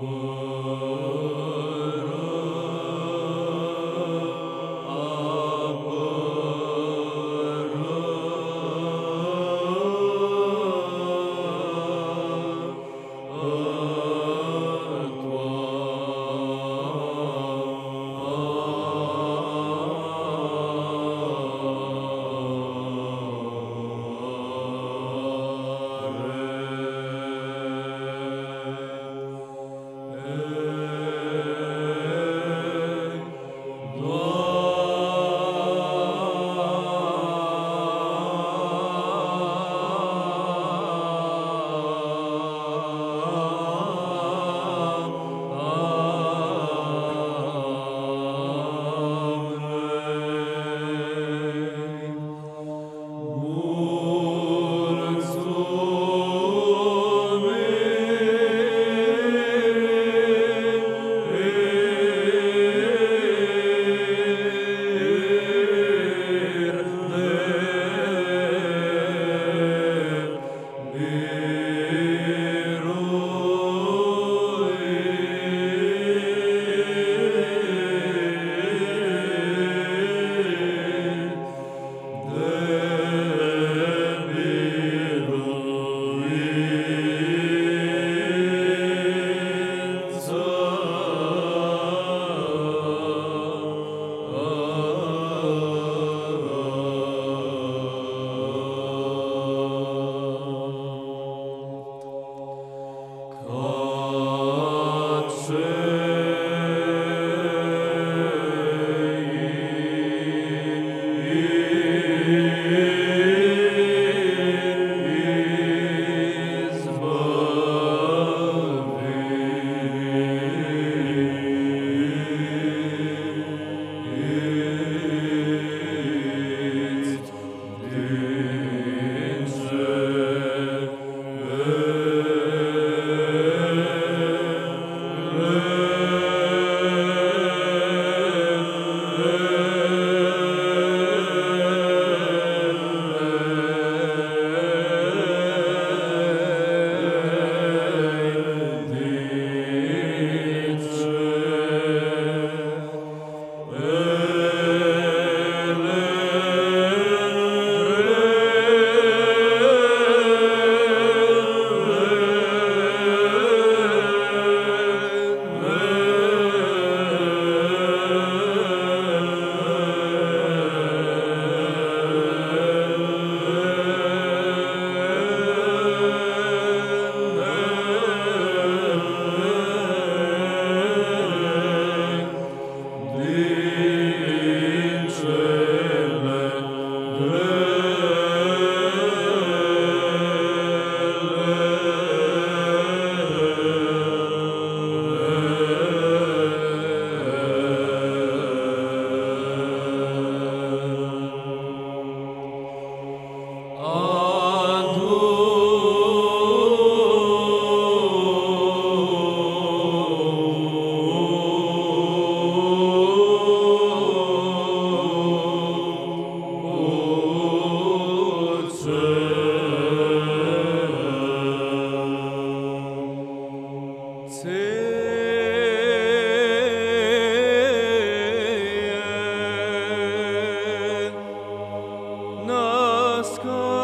Amen. sky.